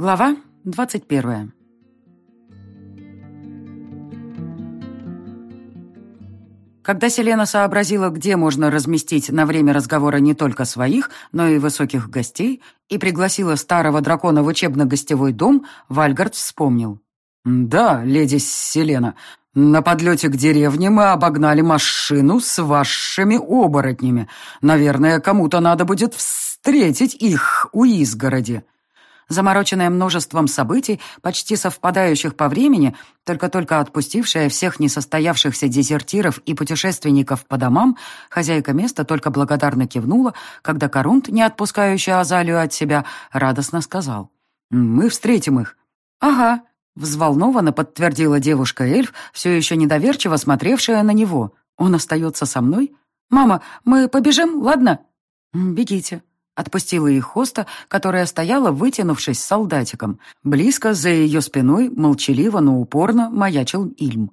Глава 21 Когда Селена сообразила, где можно разместить на время разговора не только своих, но и высоких гостей, и пригласила старого дракона в учебно-гостевой дом, Вальгард вспомнил. «Да, леди Селена, на подлете к деревне мы обогнали машину с вашими оборотнями. Наверное, кому-то надо будет встретить их у изгороди» замороченная множеством событий, почти совпадающих по времени, только-только отпустившая всех несостоявшихся дезертиров и путешественников по домам, хозяйка места только благодарно кивнула, когда Корунт, не отпускающий Азалию от себя, радостно сказал. «Мы встретим их». «Ага», — взволнованно подтвердила девушка-эльф, все еще недоверчиво смотревшая на него. «Он остается со мной? Мама, мы побежим, ладно?» «Бегите», Отпустила их хоста, которая стояла, вытянувшись солдатиком. Близко за ее спиной, молчаливо, но упорно маячил Ильм.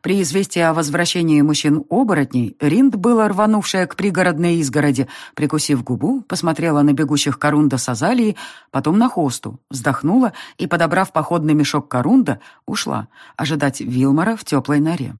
При известии о возвращении мужчин-оборотней Ринд, была рванувшая к пригородной изгороди, прикусив губу, посмотрела на бегущих Корунда с Азалией, потом на хосту, вздохнула и, подобрав походный мешок Корунда, ушла, ожидать Вилмара в теплой норе.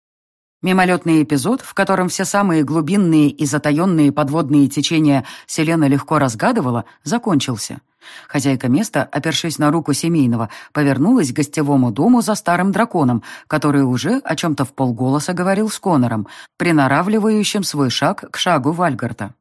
Мимолетный эпизод, в котором все самые глубинные и затаенные подводные течения Селена легко разгадывала, закончился. Хозяйка места, опершись на руку семейного, повернулась к гостевому дому за старым драконом, который уже о чем-то в полголоса говорил с Конором, приноравливающим свой шаг к шагу Вальгарта.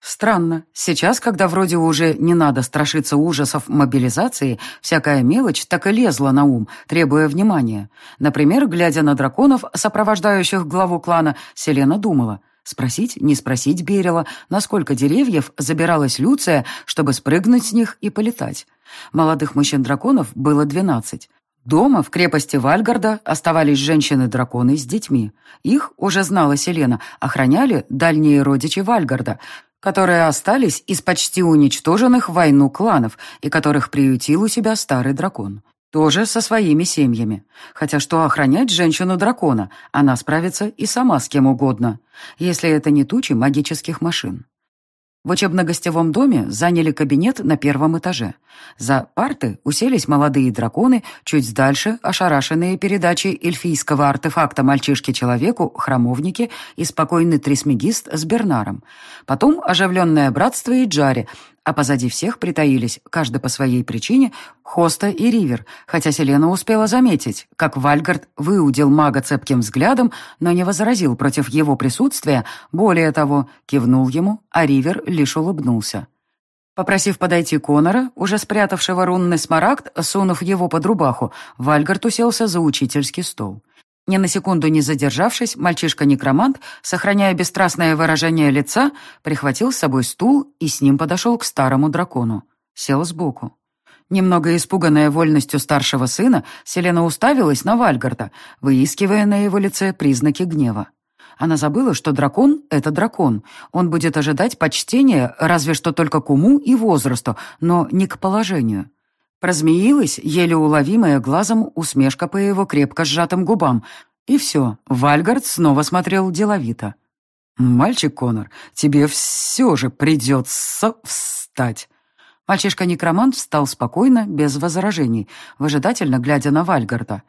Странно. Сейчас, когда вроде уже не надо страшиться ужасов мобилизации, всякая мелочь так и лезла на ум, требуя внимания. Например, глядя на драконов, сопровождающих главу клана, Селена думала, спросить, не спросить Берила, насколько деревьев забиралась Люция, чтобы спрыгнуть с них и полетать. Молодых мужчин-драконов было двенадцать. Дома, в крепости Вальгарда, оставались женщины-драконы с детьми. Их, уже знала Селена, охраняли дальние родичи Вальгарда — которые остались из почти уничтоженных в войну кланов и которых приютил у себя старый дракон. Тоже со своими семьями. Хотя что охранять женщину-дракона, она справится и сама с кем угодно, если это не тучи магических машин. В учебно-гостевом доме заняли кабинет на первом этаже. За парты уселись молодые драконы, чуть дальше ошарашенные передачей эльфийского артефакта мальчишке-человеку, храмовники и спокойный трисмегист с Бернаром. Потом оживленное братство и Джари, а позади всех притаились, каждый по своей причине, Хоста и Ривер, хотя Селена успела заметить, как Вальгард выудил мага цепким взглядом, но не возразил против его присутствия, более того, кивнул ему, а Ривер лишь улыбнулся. Попросив подойти Конора, уже спрятавшего рунный смарагд, сунув его под рубаху, Вальгард уселся за учительский стол. Ни на секунду не задержавшись, мальчишка-некромант, сохраняя бесстрастное выражение лица, прихватил с собой стул и с ним подошел к старому дракону. Сел сбоку. Немного испуганная вольностью старшего сына, Селена уставилась на Вальгарда, выискивая на его лице признаки гнева. Она забыла, что дракон — это дракон. Он будет ожидать почтения разве что только к уму и возрасту, но не к положению. Прозмеилась, еле уловимая глазом усмешка по его крепко сжатым губам. И все, Вальгард снова смотрел деловито. «Мальчик Конор, тебе все же придется встать». Мальчишка-некромант встал спокойно, без возражений, выжидательно глядя на Вальгарда.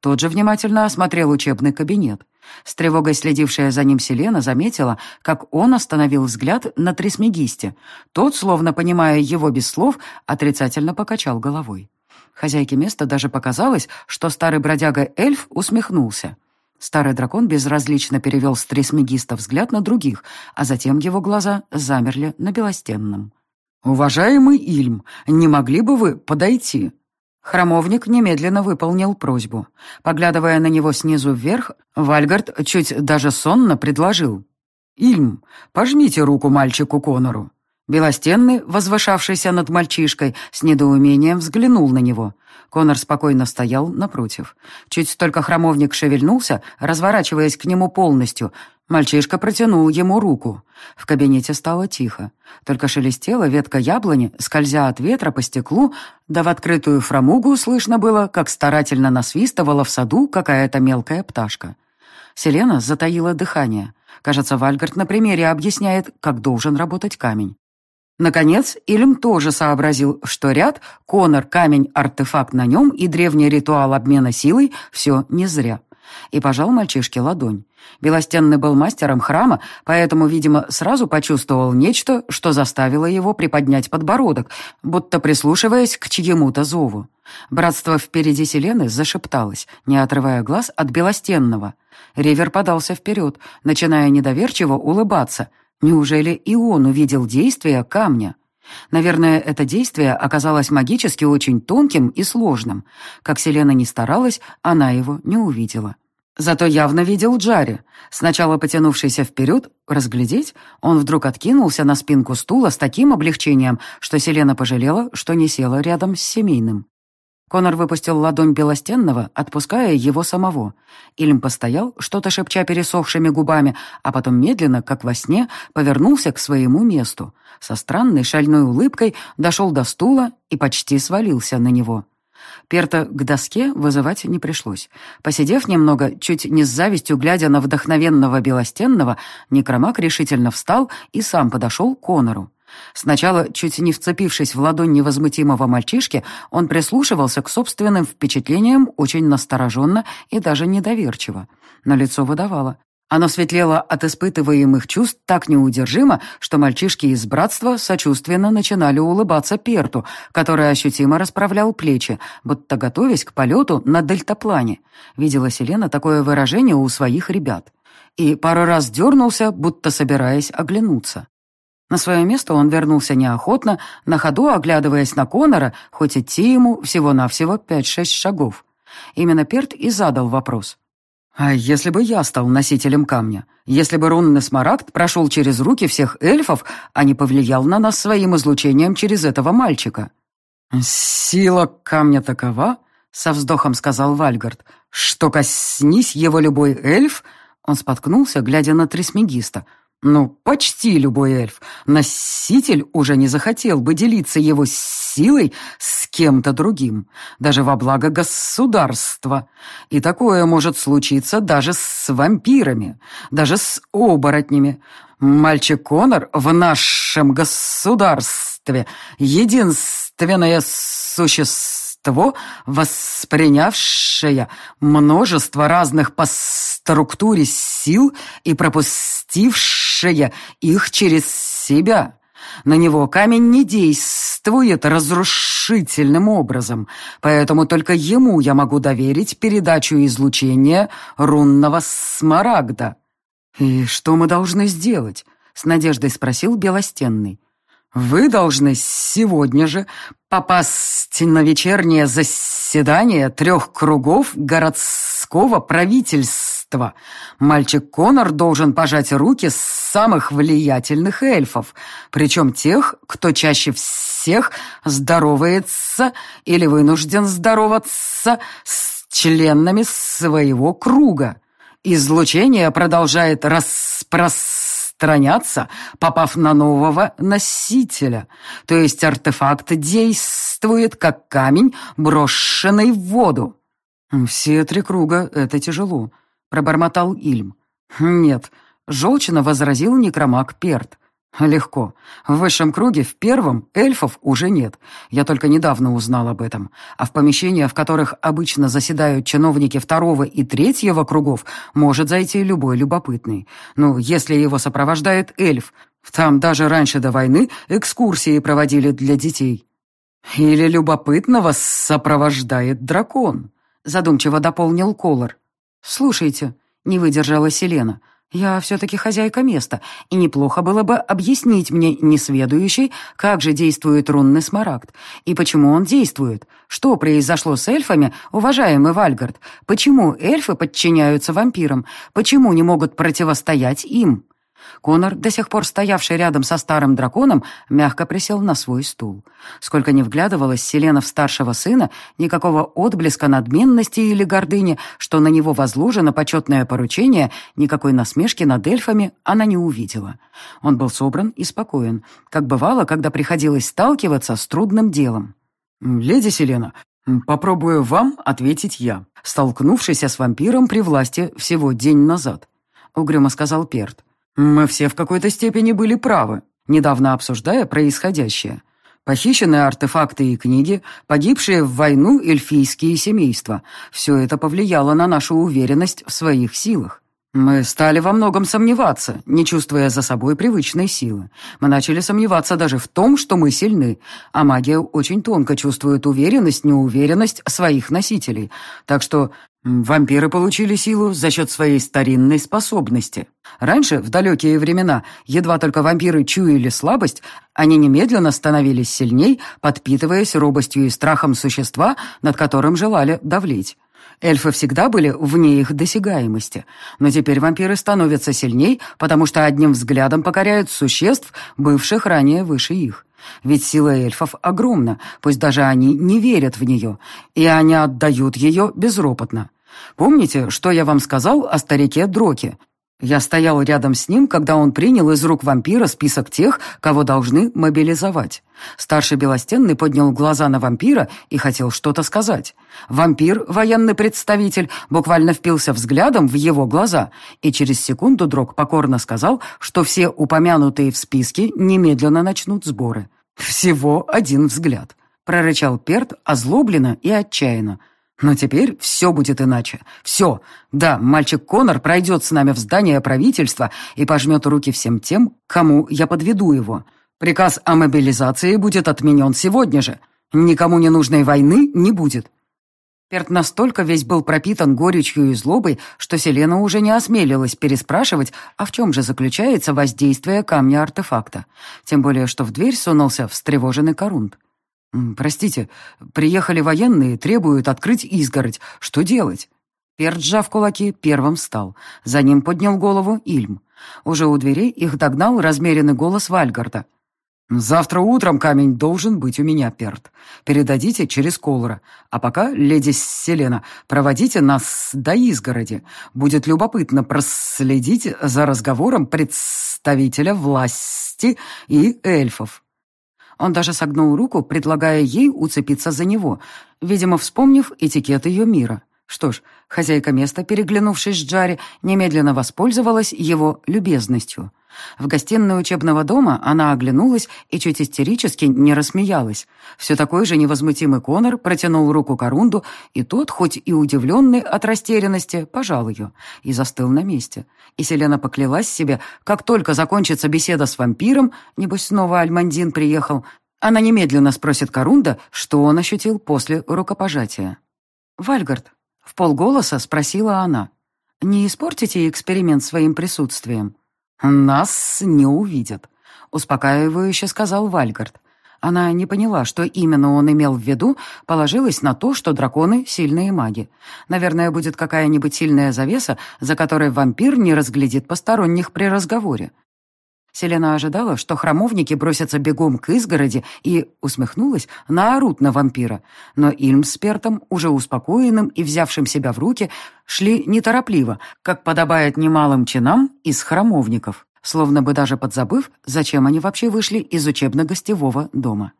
Тот же внимательно осмотрел учебный кабинет. С тревогой следившая за ним Селена заметила, как он остановил взгляд на Трисмегисте. Тот, словно понимая его без слов, отрицательно покачал головой. Хозяйке места даже показалось, что старый бродяга-эльф усмехнулся. Старый дракон безразлично перевел с Трисмегиста взгляд на других, а затем его глаза замерли на белостенном. «Уважаемый Ильм, не могли бы вы подойти?» Хромовник немедленно выполнил просьбу. Поглядывая на него снизу вверх, Вальгард чуть даже сонно предложил. «Ильм, пожмите руку мальчику Конору». Белостенный, возвышавшийся над мальчишкой, с недоумением взглянул на него. Конор спокойно стоял напротив. Чуть только храмовник шевельнулся, разворачиваясь к нему полностью, мальчишка протянул ему руку. В кабинете стало тихо. Только шелестела ветка яблони, скользя от ветра по стеклу, да в открытую фрамугу слышно было, как старательно насвистывала в саду какая-то мелкая пташка. Селена затаила дыхание. Кажется, Вальгард на примере объясняет, как должен работать камень. Наконец, Ильм тоже сообразил, что ряд, конор, камень, артефакт на нем и древний ритуал обмена силой — все не зря. И пожал мальчишке ладонь. Белостенный был мастером храма, поэтому, видимо, сразу почувствовал нечто, что заставило его приподнять подбородок, будто прислушиваясь к чьему-то зову. Братство впереди Селены зашепталось, не отрывая глаз от Белостенного. Ривер подался вперед, начиная недоверчиво улыбаться — Неужели и он увидел действие камня? Наверное, это действие оказалось магически очень тонким и сложным. Как Селена не старалась, она его не увидела. Зато явно видел Джари. Сначала потянувшийся вперед, разглядеть, он вдруг откинулся на спинку стула с таким облегчением, что Селена пожалела, что не села рядом с семейным. Конор выпустил ладонь Белостенного, отпуская его самого. Ильм постоял, что-то шепча пересохшими губами, а потом медленно, как во сне, повернулся к своему месту. Со странной шальной улыбкой дошел до стула и почти свалился на него. Перта к доске вызывать не пришлось. Посидев немного, чуть не с завистью глядя на вдохновенного Белостенного, Некромак решительно встал и сам подошел к Конору. Сначала, чуть не вцепившись в ладонь невозмутимого мальчишки, он прислушивался к собственным впечатлениям очень настороженно и даже недоверчиво. Но лицо выдавало. Оно светлело от испытываемых чувств так неудержимо, что мальчишки из братства сочувственно начинали улыбаться Перту, который ощутимо расправлял плечи, будто готовясь к полету на дельтаплане. Видела Селена такое выражение у своих ребят. И пару раз дернулся, будто собираясь оглянуться. На свое место он вернулся неохотно, на ходу оглядываясь на Конора, хоть идти ему всего-навсего пять-шесть шагов. Именно Перт и задал вопрос. «А если бы я стал носителем камня? Если бы рунный смарагд прошел через руки всех эльфов, а не повлиял на нас своим излучением через этого мальчика?» «Сила камня такова, — со вздохом сказал Вальгард, — что коснись его любой эльф...» Он споткнулся, глядя на Трисмегиста — ну, почти любой эльф. Носитель уже не захотел бы делиться его силой с кем-то другим, даже во благо государства. И такое может случиться даже с вампирами, даже с оборотнями. Мальчик Конор в нашем государстве — единственное существо, воспринявшее множество разных по структуре сил и пропустившее высшее их через себя. На него камень не действует разрушительным образом, поэтому только ему я могу доверить передачу излучения рунного смарагда. «И что мы должны сделать?» — с надеждой спросил Белостенный. «Вы должны сегодня же попасть на вечернее заседание трех кругов городского правительства общества. Мальчик Конор должен пожать руки самых влиятельных эльфов, причем тех, кто чаще всех здоровается или вынужден здороваться с членами своего круга. Излучение продолжает распространяться, попав на нового носителя. То есть артефакт действует как камень, брошенный в воду. Все три круга — это тяжело пробормотал Ильм. «Нет», — желчно возразил некромаг Перт. «Легко. В высшем круге, в первом, эльфов уже нет. Я только недавно узнал об этом. А в помещения, в которых обычно заседают чиновники второго и третьего кругов, может зайти любой любопытный. Ну, если его сопровождает эльф. Там даже раньше до войны экскурсии проводили для детей». «Или любопытного сопровождает дракон», — задумчиво дополнил Колор. «Слушайте», — не выдержала Селена, — «я все-таки хозяйка места, и неплохо было бы объяснить мне, несведущей, как же действует рунный смарагд, и почему он действует, что произошло с эльфами, уважаемый Вальгард, почему эльфы подчиняются вампирам, почему не могут противостоять им». Конор, до сих пор стоявший рядом со старым драконом, мягко присел на свой стул. Сколько ни вглядывалась Селена в старшего сына, никакого отблеска надменности или гордыни, что на него возложено почетное поручение, никакой насмешки над эльфами она не увидела. Он был собран и спокоен, как бывало, когда приходилось сталкиваться с трудным делом. «Леди Селена, попробую вам ответить я, столкнувшийся с вампиром при власти всего день назад», — угрюмо сказал Перт. Мы все в какой-то степени были правы. недавно обсуждая происходящее. Похищенные артефакты и книги, погибшие в войну эльфийские семейства – все это повлияло на нашу уверенность в своих силах. Мы стали во многом сомневаться, не чувствуя за собой привычной силы. Мы начали сомневаться даже в том, что мы сильны, а магия очень тонко чувствует уверенность, неуверенность своих носителей. Так что вампиры получили силу за счет своей старинной способности. Раньше, в далекие времена, едва только вампиры чуяли слабость, они немедленно становились сильней, подпитываясь робостью и страхом существа, над которым желали давлеть. Эльфы всегда были вне их досягаемости, но теперь вампиры становятся сильней, потому что одним взглядом покоряют существ, бывших ранее выше их. Ведь сила эльфов огромна, пусть даже они не верят в нее, и они отдают ее безропотно. Помните, что я вам сказал о старике Дроке? Я стоял рядом с ним, когда он принял из рук вампира список тех, кого должны мобилизовать. Старший Белостенный поднял глаза на вампира и хотел что-то сказать. Вампир, военный представитель, буквально впился взглядом в его глаза, и через секунду Дрог покорно сказал, что все упомянутые в списке немедленно начнут сборы. «Всего один взгляд», — прорычал Перт озлобленно и отчаянно. Но теперь все будет иначе. Все. Да, мальчик Конор пройдет с нами в здание правительства и пожмет руки всем тем, кому я подведу его. Приказ о мобилизации будет отменен сегодня же. Никому не нужной войны не будет. Перт настолько весь был пропитан горечью и злобой, что Селена уже не осмелилась переспрашивать, а в чем же заключается воздействие камня-артефакта. Тем более, что в дверь сунулся встревоженный Корунд. «Простите, приехали военные, требуют открыть изгородь. Что делать?» Перд, сжав кулаки, первым встал. За ним поднял голову Ильм. Уже у дверей их догнал размеренный голос Вальгарда. «Завтра утром камень должен быть у меня, Перд. Передадите через Колора. А пока, леди Селена, проводите нас до изгороди. Будет любопытно проследить за разговором представителя власти и эльфов». Он даже согнул руку, предлагая ей уцепиться за него, видимо, вспомнив этикет ее мира. Что ж, хозяйка места, переглянувшись с Джари, немедленно воспользовалась его любезностью. В гостиной учебного дома она оглянулась и чуть истерически не рассмеялась. Все такой же невозмутимый Конор протянул руку Корунду, и тот, хоть и удивленный от растерянности, пожал ее и застыл на месте. И Селена поклялась себе, как только закончится беседа с вампиром, небось снова Альмандин приехал, она немедленно спросит Корунда, что он ощутил после рукопожатия. «Вальгард», — в полголоса спросила она, — «не испортите эксперимент своим присутствием?» «Нас не увидят», — успокаивающе сказал Вальгард. Она не поняла, что именно он имел в виду, положилась на то, что драконы — сильные маги. Наверное, будет какая-нибудь сильная завеса, за которой вампир не разглядит посторонних при разговоре. Селена ожидала, что храмовники бросятся бегом к изгороди и, усмехнулась, наорут на вампира. Но Ильм с Пертом, уже успокоенным и взявшим себя в руки, шли неторопливо, как подобает немалым чинам из храмовников словно бы даже подзабыв, зачем они вообще вышли из учебно-гостевого дома.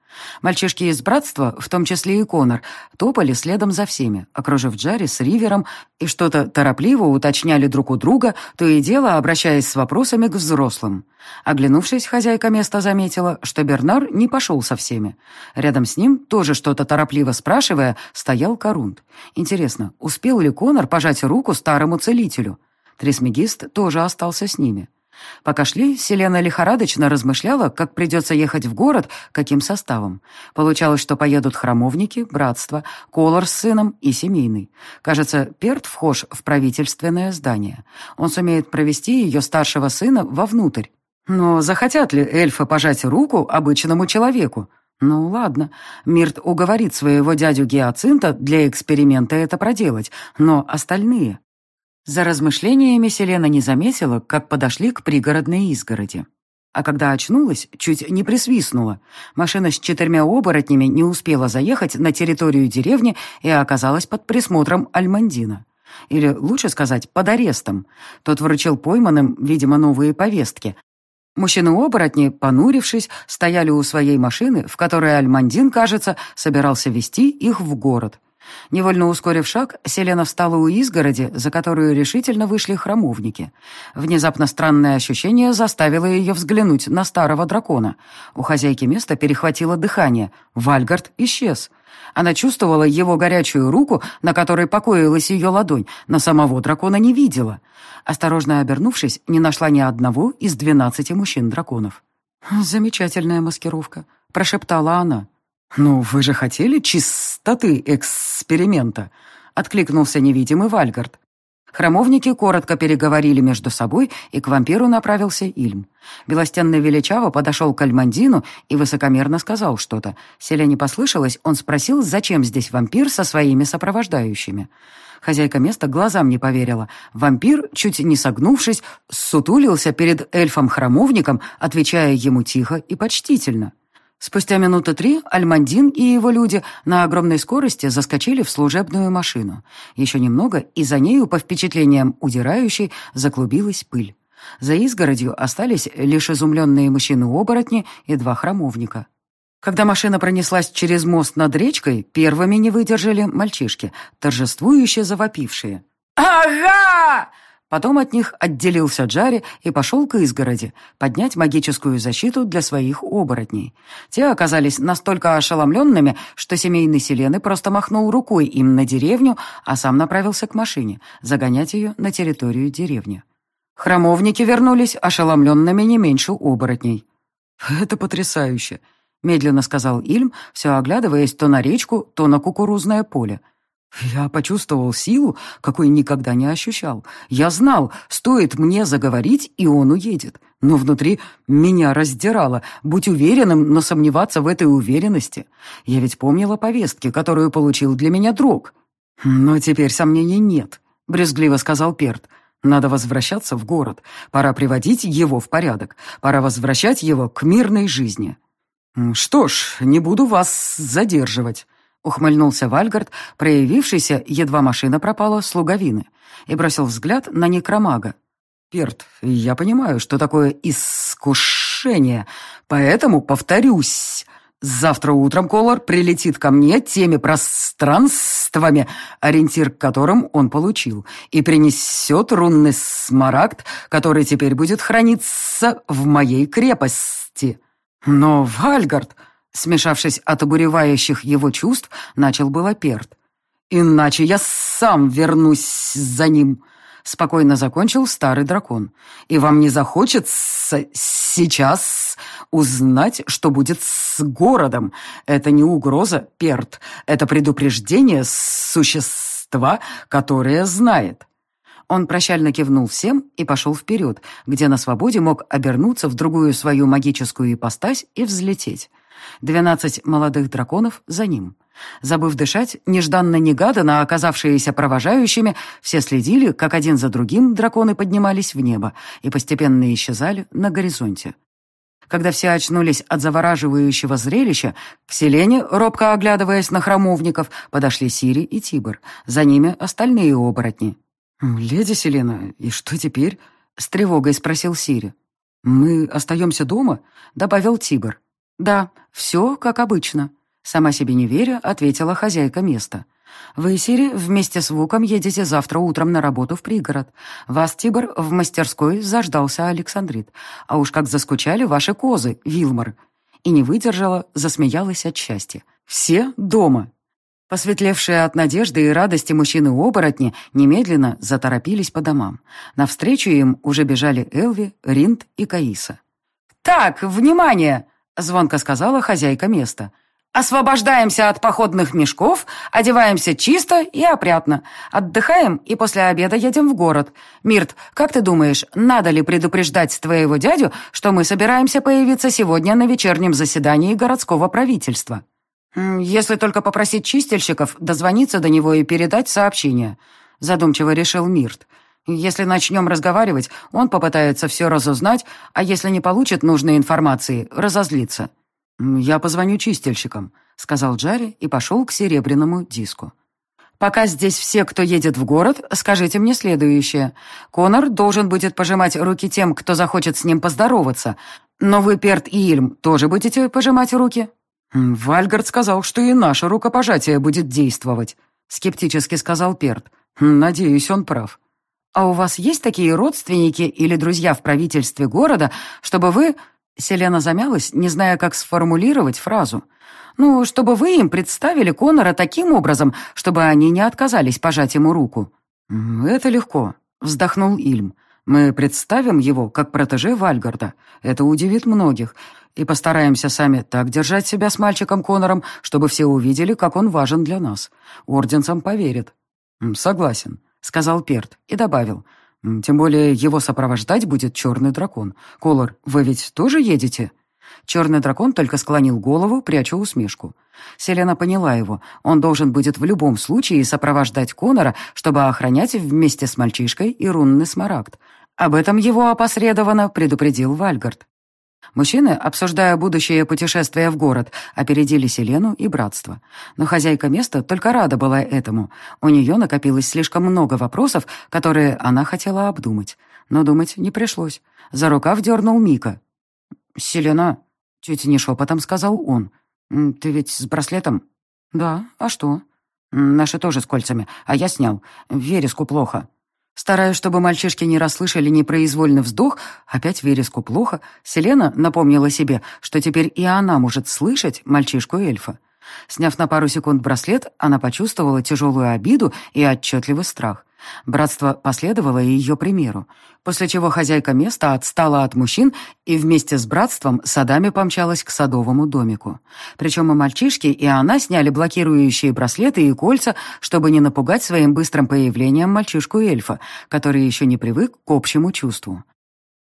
Мальчишки из братства, в том числе и Конор, топали следом за всеми, окружив Джарри с Ривером, и что-то торопливо уточняли друг у друга, то и дело обращаясь с вопросами к взрослым. Оглянувшись, хозяйка места заметила, что Бернар не пошел со всеми. Рядом с ним, тоже что-то торопливо спрашивая, стоял Корунд. Интересно, успел ли Конор пожать руку старому целителю? Трисмегист тоже остался с ними. Пока шли, Селена лихорадочно размышляла, как придется ехать в город, каким составом. Получалось, что поедут храмовники, братство, Колор с сыном и семейный. Кажется, Перт вхож в правительственное здание. Он сумеет провести ее старшего сына вовнутрь. Но захотят ли эльфы пожать руку обычному человеку? Ну ладно, Мирт уговорит своего дядю Гиацинта для эксперимента это проделать, но остальные... За размышлениями Селена не заметила, как подошли к пригородной изгороди. А когда очнулась, чуть не присвистнула. Машина с четырьмя оборотнями не успела заехать на территорию деревни и оказалась под присмотром Альмандина. Или, лучше сказать, под арестом. Тот вручил пойманным, видимо, новые повестки. Мужчины-оборотни, понурившись, стояли у своей машины, в которой Альмандин, кажется, собирался вести их в город. Невольно ускорив шаг, Селена встала у изгороди, за которую решительно вышли храмовники. Внезапно странное ощущение заставило ее взглянуть на старого дракона. У хозяйки места перехватило дыхание. Вальгард исчез. Она чувствовала его горячую руку, на которой покоилась ее ладонь, но самого дракона не видела. Осторожно обернувшись, не нашла ни одного из двенадцати мужчин-драконов. «Замечательная маскировка», — прошептала она. «Ну, вы же хотели чистоты эксперимента?» — откликнулся невидимый Вальгард. Храмовники коротко переговорили между собой, и к вампиру направился Ильм. Белостенный величаво подошел к Альмандину и высокомерно сказал что-то. Селяне послышалось, он спросил, зачем здесь вампир со своими сопровождающими. Хозяйка места глазам не поверила. Вампир, чуть не согнувшись, сутулился перед эльфом-храмовником, отвечая ему тихо и почтительно. Спустя минуты три Альмандин и его люди на огромной скорости заскочили в служебную машину. Еще немного, и за нею, по впечатлениям удирающей, заклубилась пыль. За изгородью остались лишь изумленные мужчины-оборотни и два храмовника. Когда машина пронеслась через мост над речкой, первыми не выдержали мальчишки, торжествующе завопившие. «Ага!» Потом от них отделился Джари и пошел к изгороди, поднять магическую защиту для своих оборотней. Те оказались настолько ошеломленными, что семейный Селены просто махнул рукой им на деревню, а сам направился к машине, загонять ее на территорию деревни. Храмовники вернулись ошеломленными не меньше оборотней. «Это потрясающе», — медленно сказал Ильм, все оглядываясь то на речку, то на кукурузное поле — я почувствовал силу, какой никогда не ощущал. Я знал, стоит мне заговорить, и он уедет. Но внутри меня раздирало. Будь уверенным, но сомневаться в этой уверенности. Я ведь помнила повестки, которую получил для меня друг. Но теперь сомнений нет, — брезгливо сказал Перт. Надо возвращаться в город. Пора приводить его в порядок. Пора возвращать его к мирной жизни. Что ж, не буду вас задерживать. Ухмыльнулся Вальгард, проявившийся, едва машина пропала, с луговины, и бросил взгляд на некромага. «Перт, я понимаю, что такое искушение, поэтому повторюсь. Завтра утром Колор прилетит ко мне теми пространствами, ориентир к которым он получил, и принесет рунный смарагд, который теперь будет храниться в моей крепости. Но, Вальгард, Смешавшись от обуревающих его чувств, начал было Перт. «Иначе я сам вернусь за ним», — спокойно закончил старый дракон. «И вам не захочется сейчас узнать, что будет с городом. Это не угроза, Перт, это предупреждение существа, которое знает». Он прощально кивнул всем и пошел вперед, где на свободе мог обернуться в другую свою магическую ипостась и взлететь. Двенадцать молодых драконов за ним. Забыв дышать, нежданно-негаданно оказавшиеся провожающими, все следили, как один за другим драконы поднимались в небо и постепенно исчезали на горизонте. Когда все очнулись от завораживающего зрелища, к селене, робко оглядываясь на храмовников, подошли Сири и Тибр. За ними остальные оборотни. «Леди Селена, и что теперь?» — с тревогой спросил Сири. «Мы остаемся дома?» — добавил Тибр. «Да, все как обычно», — сама себе не веря, ответила хозяйка места. «Вы, Сири, вместе с Вуком едете завтра утром на работу в пригород. Вас, Тибр, в мастерской заждался Александрит. А уж как заскучали ваши козы, Вилмар». И не выдержала, засмеялась от счастья. «Все дома». Посветлевшие от надежды и радости мужчины-оборотни немедленно заторопились по домам. Навстречу им уже бежали Элви, Ринд и Каиса. «Так, внимание!» — звонко сказала хозяйка места. «Освобождаемся от походных мешков, одеваемся чисто и опрятно, отдыхаем и после обеда едем в город. Мирт, как ты думаешь, надо ли предупреждать твоего дядю, что мы собираемся появиться сегодня на вечернем заседании городского правительства?» «Если только попросить чистильщиков дозвониться до него и передать сообщение», — задумчиво решил Мирт. Если начнем разговаривать, он попытается все разузнать, а если не получит нужной информации, разозлится. «Я позвоню чистильщикам», — сказал Джарри и пошел к серебряному диску. «Пока здесь все, кто едет в город, скажите мне следующее. Конор должен будет пожимать руки тем, кто захочет с ним поздороваться. Но вы, Перт и Ильм, тоже будете пожимать руки?» «Вальгард сказал, что и наше рукопожатие будет действовать», — скептически сказал Перт. «Надеюсь, он прав». «А у вас есть такие родственники или друзья в правительстве города, чтобы вы...» Селена замялась, не зная, как сформулировать фразу. «Ну, чтобы вы им представили Конора таким образом, чтобы они не отказались пожать ему руку». «Это легко», — вздохнул Ильм. «Мы представим его как протеже Вальгарда. Это удивит многих. И постараемся сами так держать себя с мальчиком Конором, чтобы все увидели, как он важен для нас. Орденцам поверят». «Согласен», — сказал Перт и добавил. «Тем более его сопровождать будет черный дракон. Колор, вы ведь тоже едете?» Черный дракон только склонил голову, пряча усмешку. Селена поняла его. Он должен будет в любом случае сопровождать Конора, чтобы охранять вместе с мальчишкой и рунный смарагд. Об этом его опосредованно предупредил Вальгард. Мужчины, обсуждая будущее путешествие в город, опередили Селену и братство. Но хозяйка места только рада была этому. У нее накопилось слишком много вопросов, которые она хотела обдумать. Но думать не пришлось. За рукав дернул Мика. «Селена», — чуть не шепотом сказал он, — «ты ведь с браслетом?» «Да, а что?» «Наши тоже с кольцами, а я снял. Вереску плохо». Стараясь, чтобы мальчишки не расслышали непроизвольный вздох, опять вереску плохо, Селена напомнила себе, что теперь и она может слышать мальчишку-эльфа. Сняв на пару секунд браслет, она почувствовала тяжелую обиду и отчетливый страх. Братство последовало ее примеру, после чего хозяйка места отстала от мужчин и вместе с братством садами помчалась к садовому домику. Причем и мальчишки, и она сняли блокирующие браслеты и кольца, чтобы не напугать своим быстрым появлением мальчишку-эльфа, который еще не привык к общему чувству.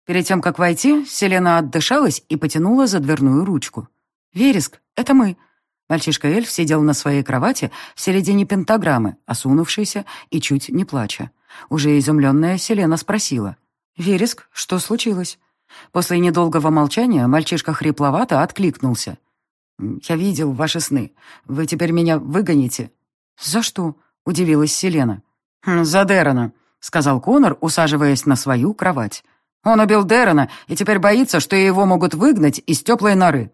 Перед тем, как войти, Селена отдышалась и потянула за дверную ручку. «Вереск, это мы», Мальчишка-эльф сидел на своей кровати в середине пентаграммы, осунувшийся и чуть не плача. Уже изумленная Селена спросила. «Вереск, что случилось?» После недолгого молчания мальчишка хрипловато откликнулся. «Я видел ваши сны. Вы теперь меня выгоните». «За что?» — удивилась Селена. «Хм, «За Дерона», — сказал Конор, усаживаясь на свою кровать. «Он убил Дерона и теперь боится, что его могут выгнать из теплой норы.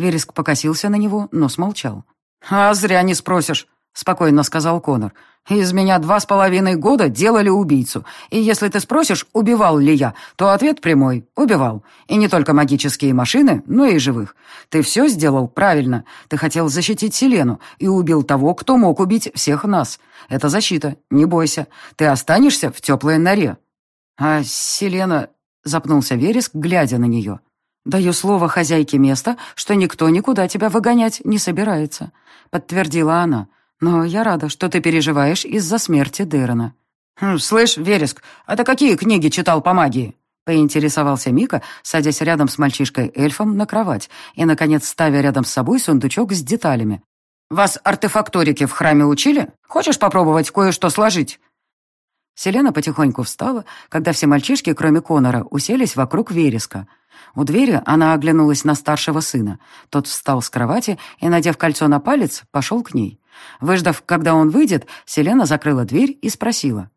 Вереск покосился на него, но смолчал. «А зря не спросишь», — спокойно сказал Конор. «Из меня два с половиной года делали убийцу, и если ты спросишь, убивал ли я, то ответ прямой — убивал. И не только магические машины, но и живых. Ты все сделал правильно. Ты хотел защитить Селену и убил того, кто мог убить всех нас. Это защита, не бойся. Ты останешься в теплой норе». «А Селена...» — запнулся Вереск, глядя на нее. «Даю слово хозяйке места, что никто никуда тебя выгонять не собирается», — подтвердила она. «Но я рада, что ты переживаешь из-за смерти Дэрона». «Хм, «Слышь, Вереск, а ты какие книги читал по магии?» — поинтересовался Мика, садясь рядом с мальчишкой-эльфом на кровать и, наконец, ставя рядом с собой сундучок с деталями. «Вас артефакторики в храме учили? Хочешь попробовать кое-что сложить?» Селена потихоньку встала, когда все мальчишки, кроме Конора, уселись вокруг вереска — у двери она оглянулась на старшего сына. Тот встал с кровати и, надев кольцо на палец, пошел к ней. Выждав, когда он выйдет, Селена закрыла дверь и спросила.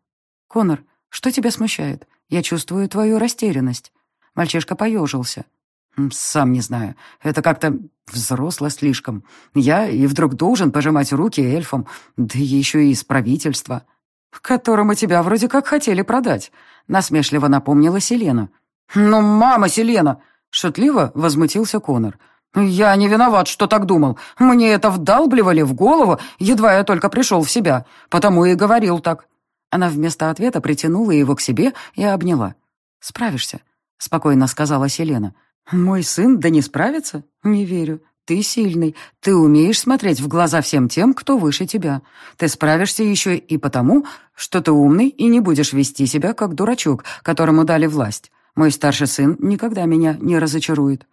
«Конор, что тебя смущает? Я чувствую твою растерянность». Мальчишка поежился. «Сам не знаю. Это как-то взросло слишком. Я и вдруг должен пожимать руки эльфам, да еще и из правительства, которому тебя вроде как хотели продать», — насмешливо напомнила Селена. «Ну, мама Селена!» — шутливо возмутился Конор. «Я не виноват, что так думал. Мне это вдалбливали в голову, едва я только пришел в себя. Потому и говорил так». Она вместо ответа притянула его к себе и обняла. «Справишься», — спокойно сказала Селена. «Мой сын, да не справится? Не верю. Ты сильный. Ты умеешь смотреть в глаза всем тем, кто выше тебя. Ты справишься еще и потому, что ты умный и не будешь вести себя как дурачок, которому дали власть. Мой старший сын никогда меня не разочарует».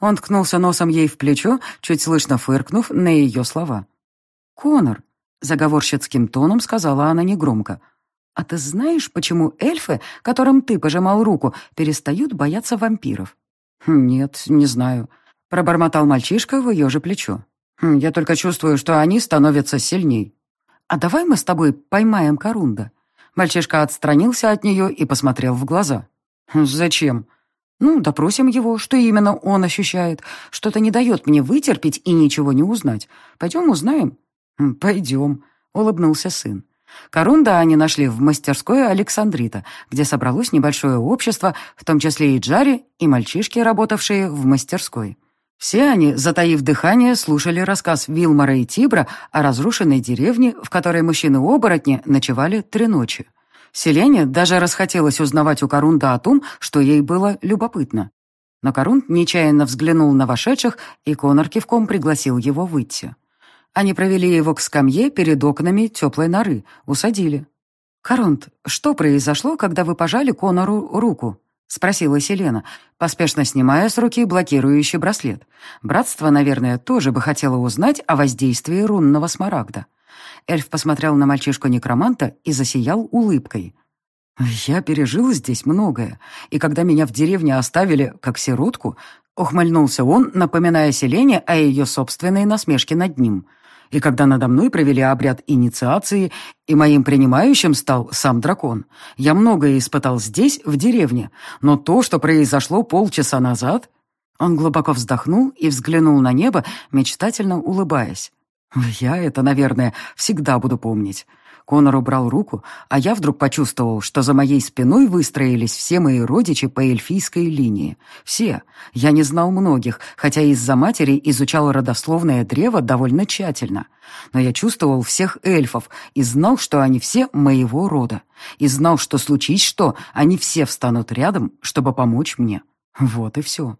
Он ткнулся носом ей в плечо, чуть слышно фыркнув на ее слова. «Конор», — заговорщицким тоном сказала она негромко, «а ты знаешь, почему эльфы, которым ты пожимал руку, перестают бояться вампиров?» «Нет, не знаю», — пробормотал мальчишка в ее же плечо. «Хм, «Я только чувствую, что они становятся сильней». «А давай мы с тобой поймаем Корунда?» Мальчишка отстранился от нее и посмотрел в глаза. «Зачем?» «Ну, допросим его, что именно он ощущает. Что-то не дает мне вытерпеть и ничего не узнать. Пойдем узнаем?» «Пойдем», —— улыбнулся сын. Корунда они нашли в мастерской Александрита, где собралось небольшое общество, в том числе и Джари, и мальчишки, работавшие в мастерской. Все они, затаив дыхание, слушали рассказ Вилмара и Тибра о разрушенной деревне, в которой мужчины-оборотни ночевали три ночи. Селене даже расхотелось узнавать у Корунда о том, что ей было любопытно. Но Корунд нечаянно взглянул на вошедших, и Конор кивком пригласил его выйти. Они провели его к скамье перед окнами теплой норы, усадили. «Корунд, что произошло, когда вы пожали Конору руку?» — спросила Селена, поспешно снимая с руки блокирующий браслет. Братство, наверное, тоже бы хотело узнать о воздействии рунного смарагда. Эльф посмотрел на мальчишку-некроманта и засиял улыбкой. «Я пережил здесь многое, и когда меня в деревне оставили как сиротку, ухмыльнулся он, напоминая Селене о ее собственной насмешке над ним — и когда надо мной провели обряд инициации, и моим принимающим стал сам дракон, я многое испытал здесь, в деревне, но то, что произошло полчаса назад... Он глубоко вздохнул и взглянул на небо, мечтательно улыбаясь. «Я это, наверное, всегда буду помнить. Конор убрал руку, а я вдруг почувствовал, что за моей спиной выстроились все мои родичи по эльфийской линии. Все. Я не знал многих, хотя из-за матери изучал родословное древо довольно тщательно. Но я чувствовал всех эльфов и знал, что они все моего рода. И знал, что случись что, они все встанут рядом, чтобы помочь мне. Вот и все.